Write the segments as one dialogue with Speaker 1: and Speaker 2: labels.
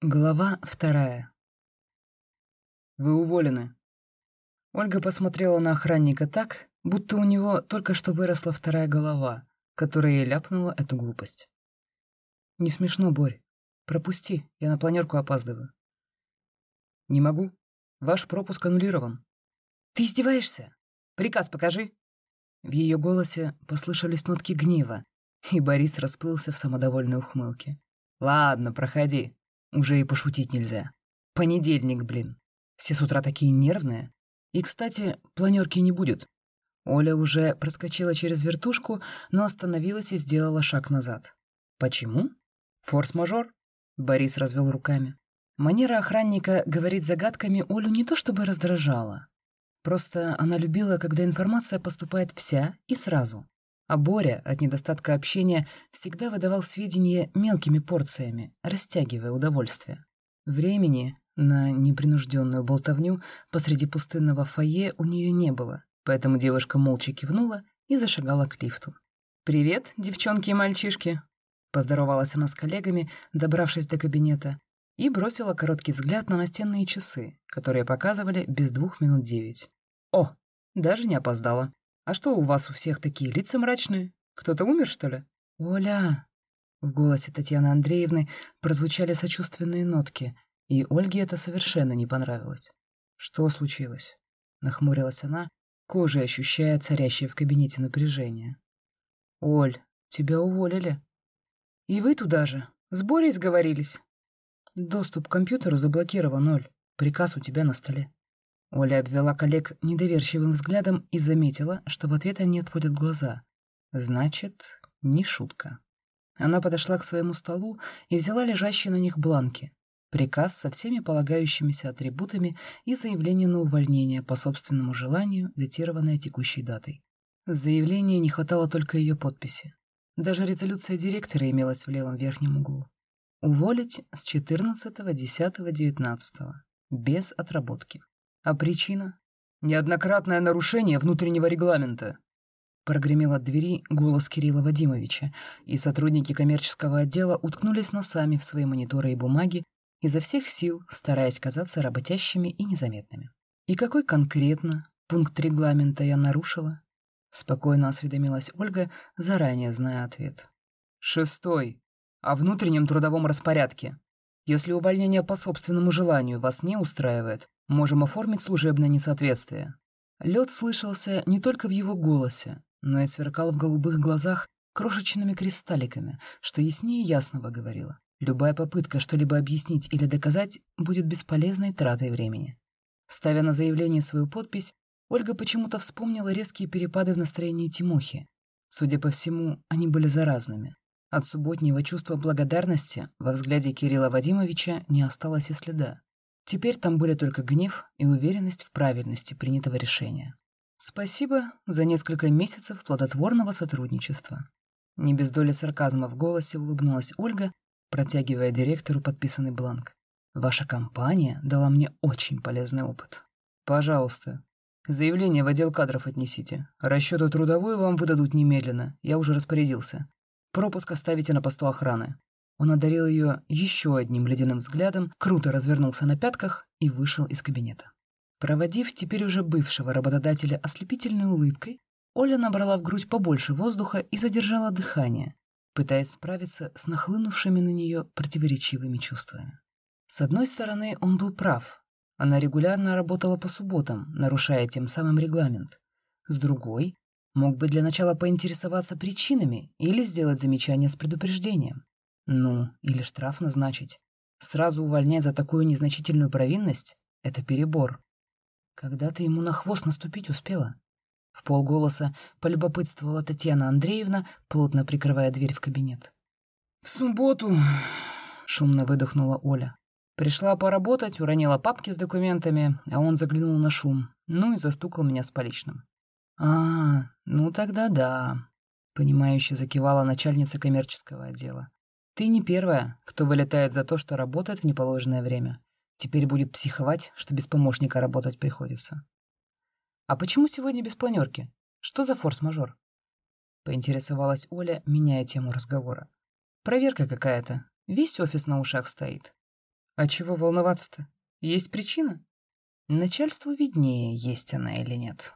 Speaker 1: Глава вторая. «Вы уволены». Ольга посмотрела на охранника так, будто у него только что выросла вторая голова, которая ей ляпнула эту глупость. «Не смешно, Борь. Пропусти, я на планерку опаздываю». «Не могу. Ваш пропуск аннулирован». «Ты издеваешься? Приказ покажи». В ее голосе послышались нотки гнева, и Борис расплылся в самодовольной ухмылке. «Ладно, проходи. Уже и пошутить нельзя. Понедельник, блин. Все с утра такие нервные. И, кстати, планерки не будет. Оля уже проскочила через вертушку, но остановилась и сделала шаг назад. Почему? Форс-мажор? Борис развел руками. Манера охранника говорить загадками Олю не то чтобы раздражала. Просто она любила, когда информация поступает вся и сразу. А Боря от недостатка общения всегда выдавал сведения мелкими порциями, растягивая удовольствие. Времени на непринужденную болтовню посреди пустынного фойе у нее не было, поэтому девушка молча кивнула и зашагала к лифту. «Привет, девчонки и мальчишки!» Поздоровалась она с коллегами, добравшись до кабинета, и бросила короткий взгляд на настенные часы, которые показывали без двух минут девять. «О, даже не опоздала!» «А что у вас у всех такие лица мрачные? Кто-то умер, что ли?» «Оля!» В голосе Татьяны Андреевны прозвучали сочувственные нотки, и Ольге это совершенно не понравилось. «Что случилось?» — нахмурилась она, кожей ощущая царящее в кабинете напряжение. «Оль, тебя уволили». «И вы туда же? С Борей сговорились?» «Доступ к компьютеру заблокирован, Оль. Приказ у тебя на столе». Оля обвела коллег недоверчивым взглядом и заметила, что в ответ они отводят глаза. Значит, не шутка. Она подошла к своему столу и взяла лежащие на них бланки. Приказ со всеми полагающимися атрибутами и заявление на увольнение по собственному желанию, датированное текущей датой. В заявлении не хватало только ее подписи. Даже резолюция директора имелась в левом верхнем углу. Уволить с 14, 10, 19 без отработки. А причина? Неоднократное нарушение внутреннего регламента. Прогремел от двери голос Кирилла Вадимовича, и сотрудники коммерческого отдела уткнулись носами в свои мониторы и бумаги, изо всех сил стараясь казаться работящими и незаметными. «И какой конкретно пункт регламента я нарушила?» Спокойно осведомилась Ольга, заранее зная ответ. «Шестой. О внутреннем трудовом распорядке. Если увольнение по собственному желанию вас не устраивает, Можем оформить служебное несоответствие». Лед слышался не только в его голосе, но и сверкал в голубых глазах крошечными кристалликами, что яснее ясного говорило. Любая попытка что-либо объяснить или доказать будет бесполезной тратой времени. Ставя на заявление свою подпись, Ольга почему-то вспомнила резкие перепады в настроении Тимохи. Судя по всему, они были заразными. От субботнего чувства благодарности во взгляде Кирилла Вадимовича не осталось и следа. Теперь там были только гнев и уверенность в правильности принятого решения. Спасибо за несколько месяцев плодотворного сотрудничества. Не без доли сарказма в голосе улыбнулась Ольга, протягивая директору подписанный бланк. Ваша компания дала мне очень полезный опыт. Пожалуйста, заявление в отдел кадров отнесите. Расчеты трудовую вам выдадут немедленно, я уже распорядился. Пропуск оставите на посту охраны. Он одарил ее еще одним ледяным взглядом, круто развернулся на пятках и вышел из кабинета. Проводив теперь уже бывшего работодателя ослепительной улыбкой, Оля набрала в грудь побольше воздуха и задержала дыхание, пытаясь справиться с нахлынувшими на нее противоречивыми чувствами. С одной стороны, он был прав. Она регулярно работала по субботам, нарушая тем самым регламент. С другой, мог бы для начала поинтересоваться причинами или сделать замечание с предупреждением. Ну, или штраф назначить. Сразу увольнять за такую незначительную провинность — это перебор. Когда ты ему на хвост наступить успела? В полголоса полюбопытствовала Татьяна Андреевна, плотно прикрывая дверь в кабинет. «В субботу...» — шумно выдохнула Оля. Пришла поработать, уронила папки с документами, а он заглянул на шум, ну и застукал меня с поличным. «А, ну тогда да», — понимающе закивала начальница коммерческого отдела. Ты не первая, кто вылетает за то, что работает в неположенное время. Теперь будет психовать, что без помощника работать приходится. А почему сегодня без планерки? Что за форс-мажор? Поинтересовалась Оля, меняя тему разговора. Проверка какая-то. Весь офис на ушах стоит. А чего волноваться-то? Есть причина? Начальству виднее, есть она или нет.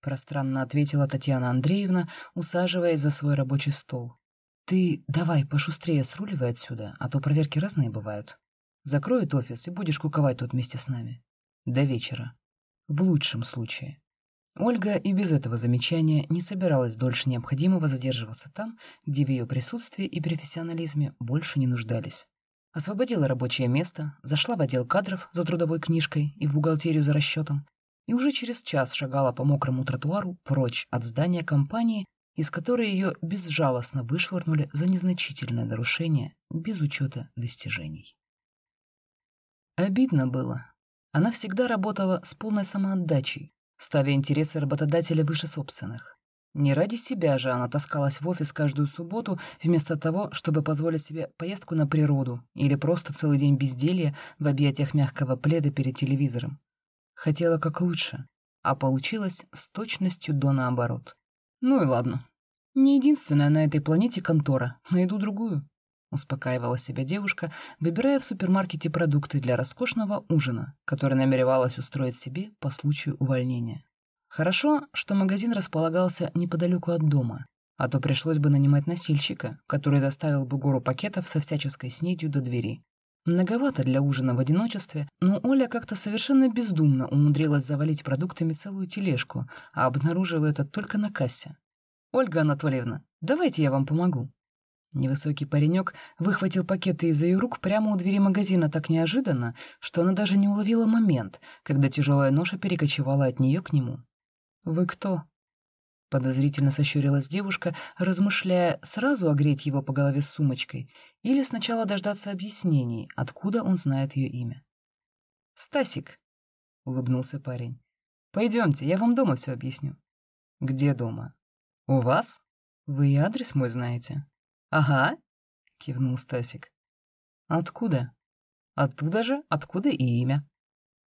Speaker 1: Пространно ответила Татьяна Андреевна, усаживаясь за свой рабочий стол. Ты давай пошустрее сруливай отсюда, а то проверки разные бывают. Закроют офис и будешь куковать тут вместе с нами. До вечера. В лучшем случае. Ольга и без этого замечания не собиралась дольше необходимого задерживаться там, где в ее присутствии и профессионализме больше не нуждались. Освободила рабочее место, зашла в отдел кадров за трудовой книжкой и в бухгалтерию за расчетом, и уже через час шагала по мокрому тротуару прочь от здания компании, из которой ее безжалостно вышвырнули за незначительное нарушение без учета достижений. Обидно было. Она всегда работала с полной самоотдачей, ставя интересы работодателя выше собственных. Не ради себя же она таскалась в офис каждую субботу, вместо того, чтобы позволить себе поездку на природу или просто целый день безделья в объятиях мягкого пледа перед телевизором. Хотела как лучше, а получилось с точностью до наоборот. Ну и ладно. Не единственная на этой планете контора, найду другую. Успокаивала себя девушка, выбирая в супермаркете продукты для роскошного ужина, который намеревалась устроить себе по случаю увольнения. Хорошо, что магазин располагался неподалеку от дома, а то пришлось бы нанимать носильщика, который доставил бы гору пакетов со всяческой снедью до двери. Многовато для ужина в одиночестве, но Оля как-то совершенно бездумно умудрилась завалить продуктами целую тележку, а обнаружила это только на кассе. «Ольга Анатольевна, давайте я вам помогу». Невысокий паренек выхватил пакеты из ее рук прямо у двери магазина так неожиданно, что она даже не уловила момент, когда тяжелая ноша перекочевала от нее к нему. «Вы кто?» Подозрительно сощурилась девушка, размышляя, сразу огреть его по голове сумочкой или сначала дождаться объяснений, откуда он знает ее имя. «Стасик», — улыбнулся парень. «Пойдемте, я вам дома все объясню». «Где дома?» «У вас? Вы и адрес мой знаете?» «Ага», — кивнул Стасик. «Откуда?» «Оттуда же, откуда и имя».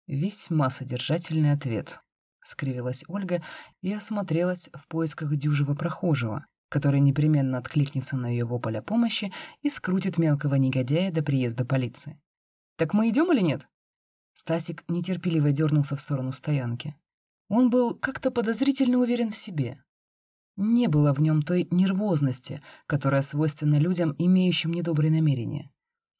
Speaker 1: Весьма содержательный ответ, — скривилась Ольга и осмотрелась в поисках дюжего прохожего, который непременно откликнется на ее вопль помощи и скрутит мелкого негодяя до приезда полиции. «Так мы идем или нет?» Стасик нетерпеливо дернулся в сторону стоянки. Он был как-то подозрительно уверен в себе. Не было в нем той нервозности, которая свойственна людям, имеющим недобрые намерения.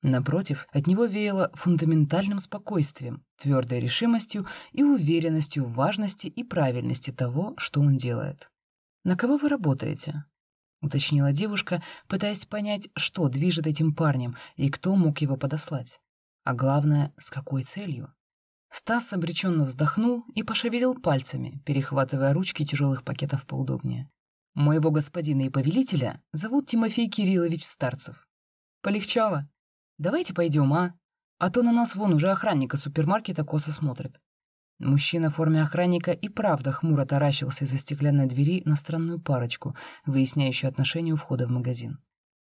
Speaker 1: Напротив, от него веяло фундаментальным спокойствием, твердой решимостью и уверенностью в важности и правильности того, что он делает. «На кого вы работаете?» — уточнила девушка, пытаясь понять, что движет этим парнем и кто мог его подослать. А главное, с какой целью. Стас обреченно вздохнул и пошевелил пальцами, перехватывая ручки тяжелых пакетов поудобнее. «Моего господина и повелителя зовут Тимофей Кириллович Старцев. Полегчало?» Давайте пойдем, а? А то на нас вон уже охранника супермаркета косо смотрит». Мужчина в форме охранника и правда хмуро таращился из-за стеклянной двери на странную парочку, выясняющую отношения у входа в магазин.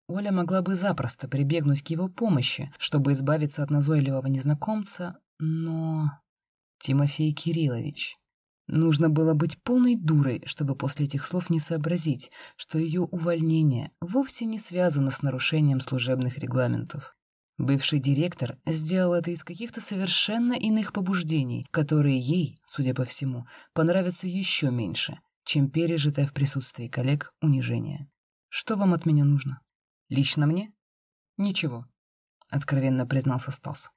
Speaker 1: Оля могла бы запросто прибегнуть к его помощи, чтобы избавиться от назойливого незнакомца, но... Тимофей Кириллович. Нужно было быть полной дурой, чтобы после этих слов не сообразить, что ее увольнение вовсе не связано с нарушением служебных регламентов. Бывший директор сделал это из каких-то совершенно иных побуждений, которые ей, судя по всему, понравятся еще меньше, чем пережитое в присутствии коллег унижение. Что вам от меня нужно? Лично мне? Ничего, откровенно признался Стас.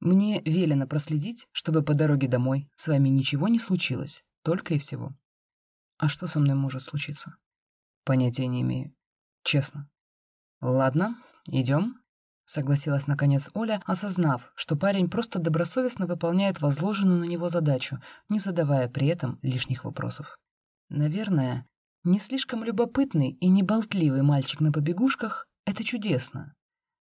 Speaker 1: Мне велено проследить, чтобы по дороге домой с вами ничего не случилось, только и всего. А что со мной может случиться? Понятия не имею. Честно. Ладно, идем. Согласилась, наконец, Оля, осознав, что парень просто добросовестно выполняет возложенную на него задачу, не задавая при этом лишних вопросов. Наверное, не слишком любопытный и неболтливый мальчик на побегушках — это чудесно.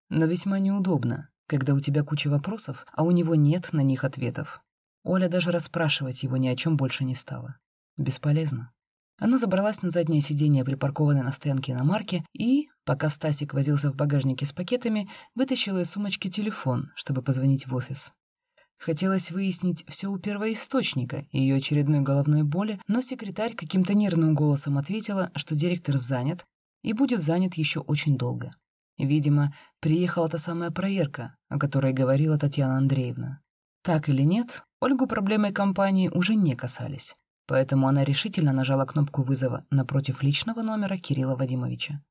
Speaker 1: Но весьма неудобно, когда у тебя куча вопросов, а у него нет на них ответов. Оля даже расспрашивать его ни о чем больше не стала. Бесполезно. Она забралась на заднее сиденье, припаркованное на стоянке на марке, и, пока Стасик возился в багажнике с пакетами, вытащила из сумочки телефон, чтобы позвонить в офис. Хотелось выяснить все у первоисточника и ее очередной головной боли, но секретарь каким-то нервным голосом ответила, что директор занят и будет занят еще очень долго. Видимо, приехала та самая проверка, о которой говорила Татьяна Андреевна. Так или нет, Ольгу проблемы компании уже не касались, поэтому она решительно нажала кнопку вызова напротив личного номера Кирилла Вадимовича.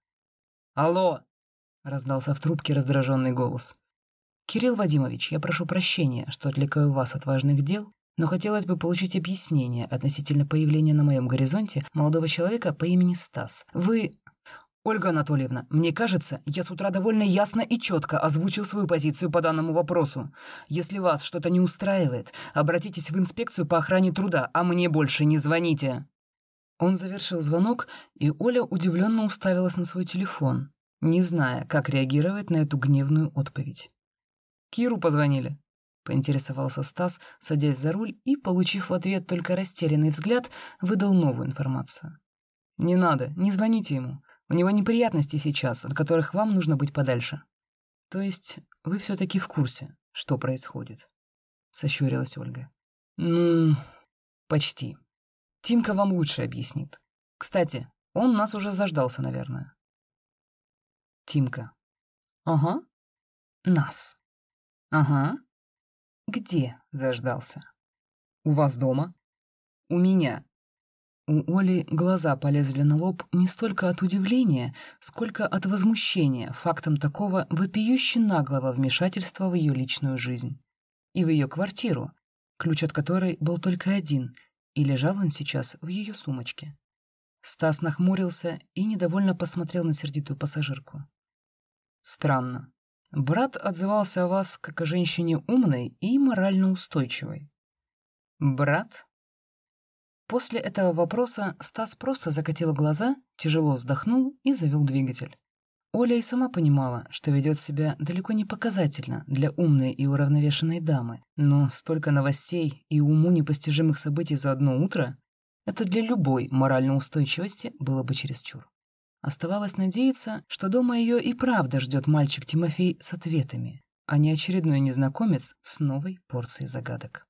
Speaker 1: «Алло!» — раздался в трубке раздраженный голос. «Кирилл Вадимович, я прошу прощения, что отвлекаю вас от важных дел, но хотелось бы получить объяснение относительно появления на моем горизонте молодого человека по имени Стас. Вы «Ольга Анатольевна, мне кажется, я с утра довольно ясно и четко озвучил свою позицию по данному вопросу. Если вас что-то не устраивает, обратитесь в инспекцию по охране труда, а мне больше не звоните». Он завершил звонок, и Оля удивленно уставилась на свой телефон, не зная, как реагировать на эту гневную отповедь. «Киру позвонили?» — поинтересовался Стас, садясь за руль и, получив в ответ только растерянный взгляд, выдал новую информацию. «Не надо, не звоните ему. У него неприятности сейчас, от которых вам нужно быть подальше. То есть вы все таки в курсе, что происходит?» — сощурилась Ольга. «Ну, почти. Тимка вам лучше объяснит. Кстати, он нас уже заждался, наверное». Тимка. «Ага. Нас. Ага. Где заждался? У вас дома? У меня. У Оли глаза полезли на лоб не столько от удивления, сколько от возмущения фактом такого вопиюще наглого вмешательства в ее личную жизнь. И в ее квартиру, ключ от которой был только один, и лежал он сейчас в ее сумочке. Стас нахмурился и недовольно посмотрел на сердитую пассажирку. «Странно. Брат отзывался о вас как о женщине умной и морально устойчивой». «Брат?» После этого вопроса Стас просто закатил глаза, тяжело вздохнул и завел двигатель. Оля и сама понимала, что ведет себя далеко не показательно для умной и уравновешенной дамы, но столько новостей и уму непостижимых событий за одно утро — это для любой моральной устойчивости было бы чересчур. Оставалось надеяться, что дома ее и правда ждет мальчик Тимофей с ответами, а не очередной незнакомец с новой порцией загадок.